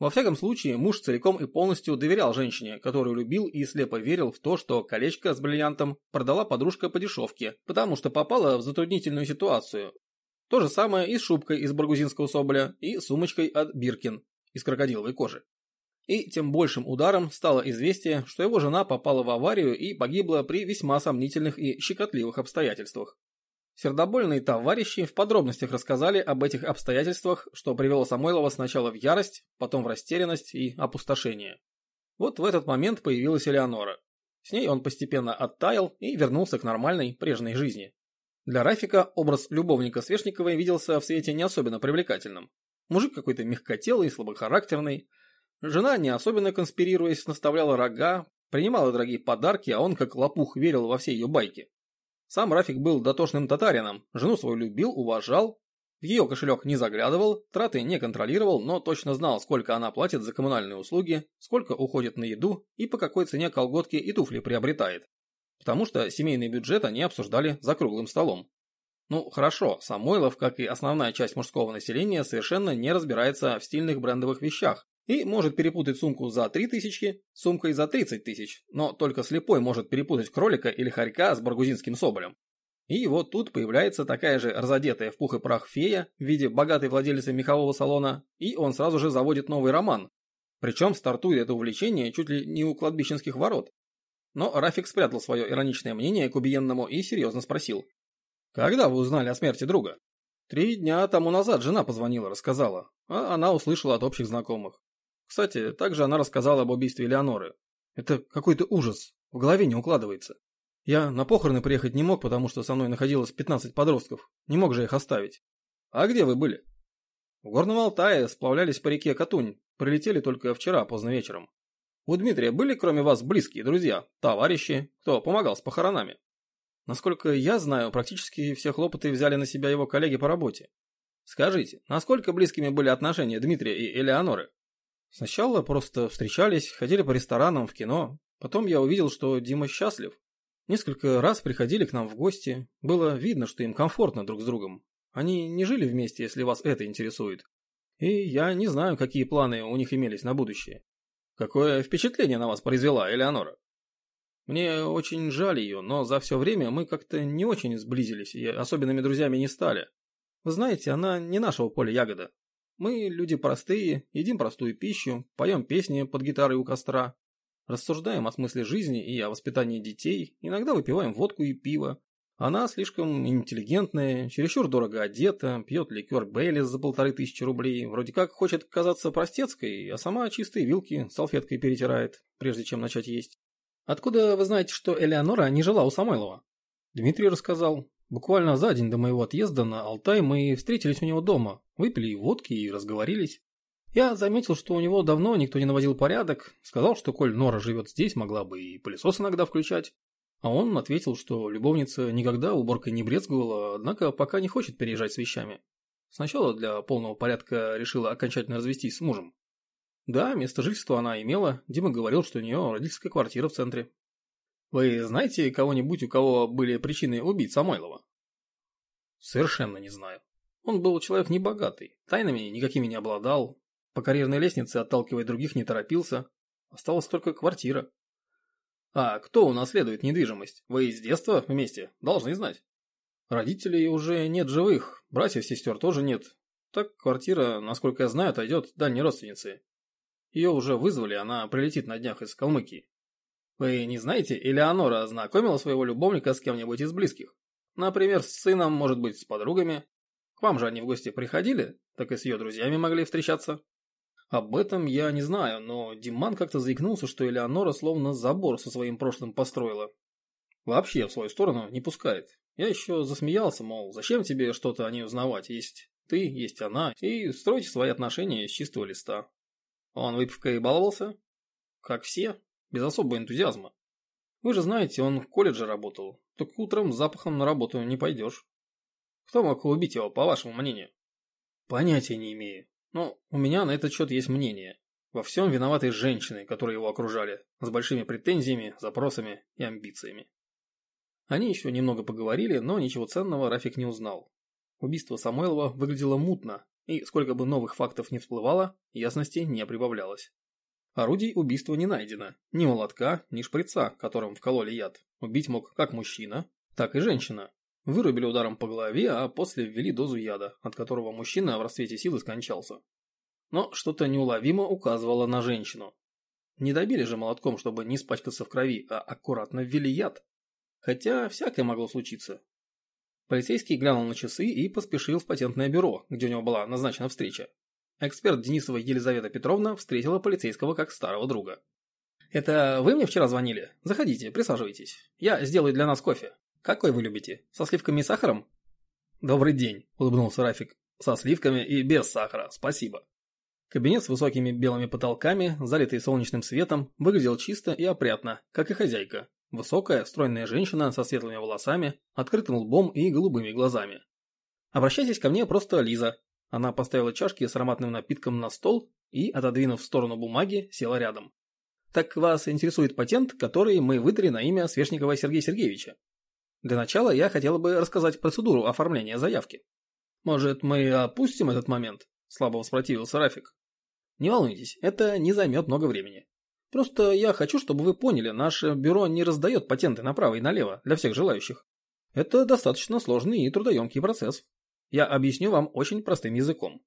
Во всяком случае, муж целиком и полностью доверял женщине, которую любил и слепо верил в то, что колечко с бриллиантом продала подружка по дешевке, потому что попала в затруднительную ситуацию. То же самое и с шубкой из баргузинского соболя, и сумочкой от Биркин из крокодиловой кожи. И тем большим ударом стало известие, что его жена попала в аварию и погибла при весьма сомнительных и щекотливых обстоятельствах. Сердобольные товарищи в подробностях рассказали об этих обстоятельствах, что привело Самойлова сначала в ярость, потом в растерянность и опустошение. Вот в этот момент появилась Элеонора. С ней он постепенно оттаял и вернулся к нормальной, прежней жизни. Для Рафика образ любовника Свешниковой виделся в свете не особенно привлекательным. Мужик какой-то мягкотелый, слабохарактерный. Жена, не особенно конспирируясь, наставляла рога, принимала дорогие подарки, а он как лопух верил во все ее байки. Сам Рафик был дотошным татарином, жену свою любил, уважал, в ее кошелек не заглядывал, траты не контролировал, но точно знал, сколько она платит за коммунальные услуги, сколько уходит на еду и по какой цене колготки и туфли приобретает. Потому что семейный бюджет они обсуждали за круглым столом. Ну, хорошо, Самойлов, как и основная часть мужского населения, совершенно не разбирается в стильных брендовых вещах, и может перепутать сумку за 3000 с сумкой за 30 тысяч, но только слепой может перепутать кролика или хорька с баргузинским соболем. И вот тут появляется такая же разодетая в пух и прах фея в виде богатой владелицы мехового салона, и он сразу же заводит новый роман. Причем стартует это увлечение чуть ли не у кладбищенских ворот. Но Рафик спрятал свое ироничное мнение к убиенному и серьезно спросил. «Когда вы узнали о смерти друга?» «Три дня тому назад жена позвонила, рассказала, а она услышала от общих знакомых. Кстати, также она рассказала об убийстве Леоноры. Это какой-то ужас, в голове не укладывается. Я на похороны приехать не мог, потому что со мной находилось 15 подростков. Не мог же их оставить. А где вы были? В Горном Алтае сплавлялись по реке Катунь. Прилетели только вчера, поздно вечером. У Дмитрия были, кроме вас, близкие друзья, товарищи, кто помогал с похоронами? Насколько я знаю, практически все хлопоты взяли на себя его коллеги по работе. Скажите, насколько близкими были отношения Дмитрия и Элеоноры? Сначала просто встречались, ходили по ресторанам, в кино. Потом я увидел, что Дима счастлив. Несколько раз приходили к нам в гости. Было видно, что им комфортно друг с другом. Они не жили вместе, если вас это интересует. И я не знаю, какие планы у них имелись на будущее. Какое впечатление на вас произвела Элеонора? Мне очень жаль ее, но за все время мы как-то не очень сблизились и особенными друзьями не стали. Вы знаете, она не нашего поля ягода. Мы люди простые, едим простую пищу, поем песни под гитарой у костра, рассуждаем о смысле жизни и о воспитании детей, иногда выпиваем водку и пиво. Она слишком интеллигентная, чересчур дорого одета, пьет ликер Бейлис за полторы тысячи рублей, вроде как хочет казаться простецкой, а сама чистые вилки салфеткой перетирает, прежде чем начать есть. Откуда вы знаете, что Элеонора не жила у Самойлова? Дмитрий рассказал. Буквально за день до моего отъезда на Алтай мы встретились у него дома, выпили водки и разговорились. Я заметил, что у него давно никто не наводил порядок, сказал, что коль Нора живет здесь, могла бы и пылесос иногда включать. А он ответил, что любовница никогда уборкой не брезговала, однако пока не хочет переезжать с вещами. Сначала для полного порядка решила окончательно развестись с мужем. Да, место жительства она имела, Дима говорил, что у нее родительская квартира в центре. Вы знаете кого-нибудь, у кого были причины убить Самойлова? Совершенно не знаю. Он был человек небогатый, тайнами никакими не обладал, по карьерной лестнице отталкивая других не торопился. Осталась только квартира. А кто унаследует недвижимость? Вы с детства вместе? Должны знать. Родителей уже нет живых, братьев, сестер тоже нет. Так квартира, насколько я знаю, отойдет дальней родственнице. Ее уже вызвали, она прилетит на днях из Калмыкии. Вы не знаете, Элеонора знакомила своего любовника с кем-нибудь из близких? Например, с сыном, может быть, с подругами. К вам же они в гости приходили, так и с ее друзьями могли встречаться. Об этом я не знаю, но Диман как-то заикнулся, что Элеонора словно забор со своим прошлым построила. Вообще в свою сторону не пускает. Я еще засмеялся, мол, зачем тебе что-то о ней узнавать? Есть ты, есть она, и стройте свои отношения с чистого листа. Он выпивкой баловался? Как все, без особого энтузиазма. Вы же знаете, он в колледже работал, так утром с запахом на работу не пойдешь. Кто мог убить его, по вашему мнению? Понятия не имею. Но у меня на этот счет есть мнение. Во всем виноваты женщины, которые его окружали, с большими претензиями, запросами и амбициями. Они еще немного поговорили, но ничего ценного Рафик не узнал. Убийство Самойлова выглядело мутно, и сколько бы новых фактов не всплывало, ясности не прибавлялось. Орудий убийства не найдено, ни молотка, ни шприца, которым вкололи яд. Убить мог как мужчина, так и женщина. Вырубили ударом по голове, а после ввели дозу яда, от которого мужчина в расцвете силы скончался. Но что-то неуловимо указывало на женщину. Не добили же молотком, чтобы не испачкаться в крови, а аккуратно ввели яд. Хотя всякое могло случиться. Полицейский глянул на часы и поспешил в патентное бюро, где у него была назначена встреча. Эксперт Денисова Елизавета Петровна встретила полицейского как старого друга. «Это вы мне вчера звонили? Заходите, присаживайтесь. Я сделаю для нас кофе. Какой вы любите? Со сливками и сахаром?» «Добрый день», – улыбнулся Рафик. «Со сливками и без сахара, спасибо». Кабинет с высокими белыми потолками, залитый солнечным светом, выглядел чисто и опрятно, как и хозяйка, Высокая, стройная женщина со светлыми волосами, открытым лбом и голубыми глазами. Обращайтесь ко мне просто Лиза. Она поставила чашки с ароматным напитком на стол и, отодвинув в сторону бумаги, села рядом. Так вас интересует патент, который мы выдали на имя Свешникова Сергея Сергеевича. Для начала я хотела бы рассказать процедуру оформления заявки. Может, мы опустим этот момент? Слабо воспротивился Рафик. Не волнуйтесь, это не займет много времени. Просто я хочу, чтобы вы поняли, наше бюро не раздает патенты направо и налево для всех желающих. Это достаточно сложный и трудоемкий процесс. Я объясню вам очень простым языком.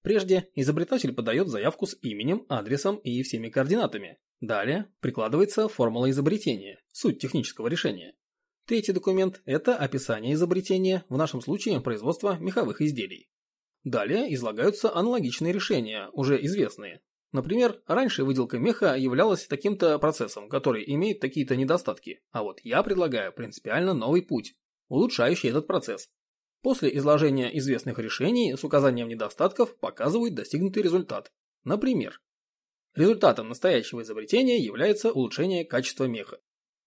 Прежде изобретатель подает заявку с именем, адресом и всеми координатами. Далее прикладывается формула изобретения, суть технического решения. Третий документ – это описание изобретения, в нашем случае производство меховых изделий. Далее излагаются аналогичные решения, уже известные, Например, раньше выделка меха являлась таким-то процессом, который имеет такие-то недостатки, а вот я предлагаю принципиально новый путь, улучшающий этот процесс. После изложения известных решений с указанием недостатков показывают достигнутый результат. Например, результатом настоящего изобретения является улучшение качества меха.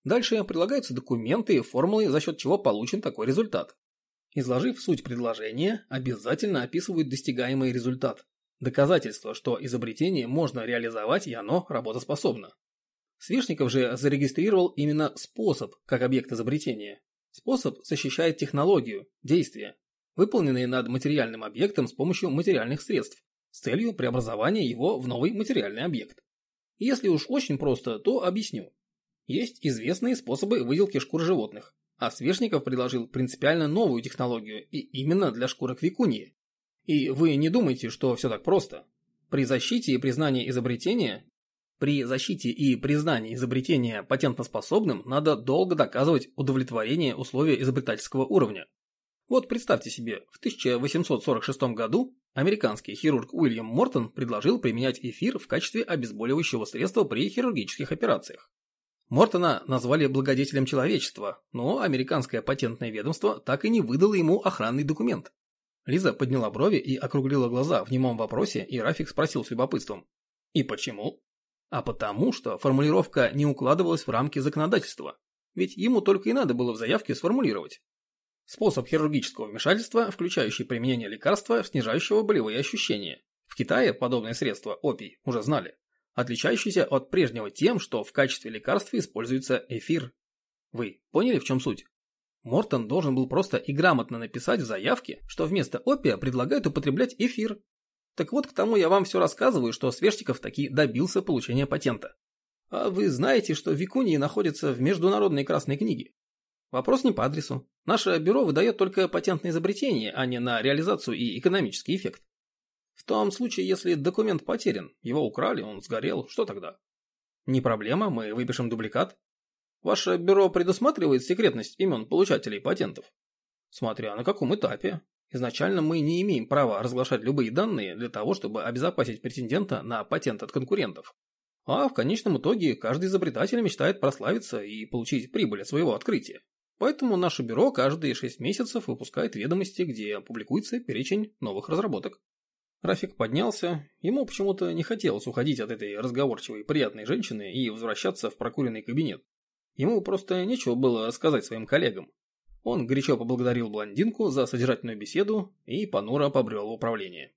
Дальше предлагаются документы и формулы, за счет чего получен такой результат. Изложив суть предложения, обязательно описывают достигаемый результат, Доказательство, что изобретение можно реализовать и оно работоспособно. Свешников же зарегистрировал именно способ как объект изобретения. Способ защищает технологию, действия, выполненные над материальным объектом с помощью материальных средств, с целью преобразования его в новый материальный объект. Если уж очень просто, то объясню. Есть известные способы выделки шкур животных, а Свешников предложил принципиально новую технологию и именно для шкурок викуньи. И вы не думайте, что все так просто. При защите и признании изобретения при защите и признании изобретения патентоспособным надо долго доказывать удовлетворение условия изобретательского уровня. Вот представьте себе, в 1846 году американский хирург Уильям Мортон предложил применять эфир в качестве обезболивающего средства при хирургических операциях. Мортона назвали благодетелем человечества, но американское патентное ведомство так и не выдало ему охранный документ. Лиза подняла брови и округлила глаза в немом вопросе, и Рафик спросил с любопытством. «И почему?» «А потому, что формулировка не укладывалась в рамки законодательства. ведь ему только и надо было в заявке сформулировать. Способ хирургического вмешательства, включающий применение лекарства, снижающего болевые ощущения. В Китае подобное средство, опий, уже знали, отличающийся от прежнего тем, что в качестве лекарства используется эфир. Вы поняли, в чем суть? Мортон должен был просто и грамотно написать в заявке, что вместо опия предлагают употреблять эфир. Так вот, к тому я вам все рассказываю, что Свешников таки добился получения патента. А вы знаете, что Викунии находится в Международной Красной книге? Вопрос не по адресу. Наше бюро выдает только патентные изобретения, а не на реализацию и экономический эффект. В том случае, если документ потерян, его украли, он сгорел, что тогда? Не проблема, мы выпишем дубликат. Ваше бюро предусматривает секретность имен получателей патентов? Смотря на каком этапе. Изначально мы не имеем права разглашать любые данные для того, чтобы обезопасить претендента на патент от конкурентов. А в конечном итоге каждый изобретатель мечтает прославиться и получить прибыль от своего открытия. Поэтому наше бюро каждые 6 месяцев выпускает ведомости, где публикуется перечень новых разработок. Рафик поднялся, ему почему-то не хотелось уходить от этой разговорчивой приятной женщины и возвращаться в прокуренный кабинет. Ему просто нечего было сказать своим коллегам. Он горячо поблагодарил блондинку за содержательную беседу и понуро побрел в управление.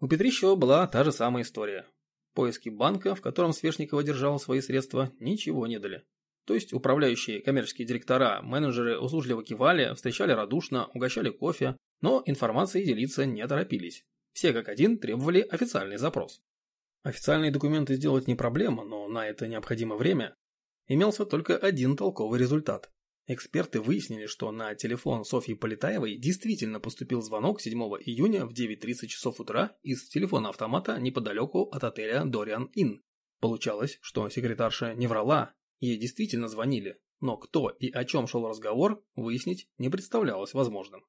У Петрищева была та же самая история. Поиски банка, в котором Свешникова держал свои средства, ничего не дали. То есть управляющие коммерческие директора, менеджеры услужливо кивали, встречали радушно, угощали кофе, но информацией делиться не торопились. Все как один требовали официальный запрос. Официальные документы сделать не проблема, но на это необходимо время. Имелся только один толковый результат. Эксперты выяснили, что на телефон Софьи Полетаевой действительно поступил звонок 7 июня в 9.30 часов утра из телефона автомата неподалеку от отеля Дориан Inn. Получалось, что секретарша не врала, Ей действительно звонили, но кто и о чем шел разговор, выяснить не представлялось возможным.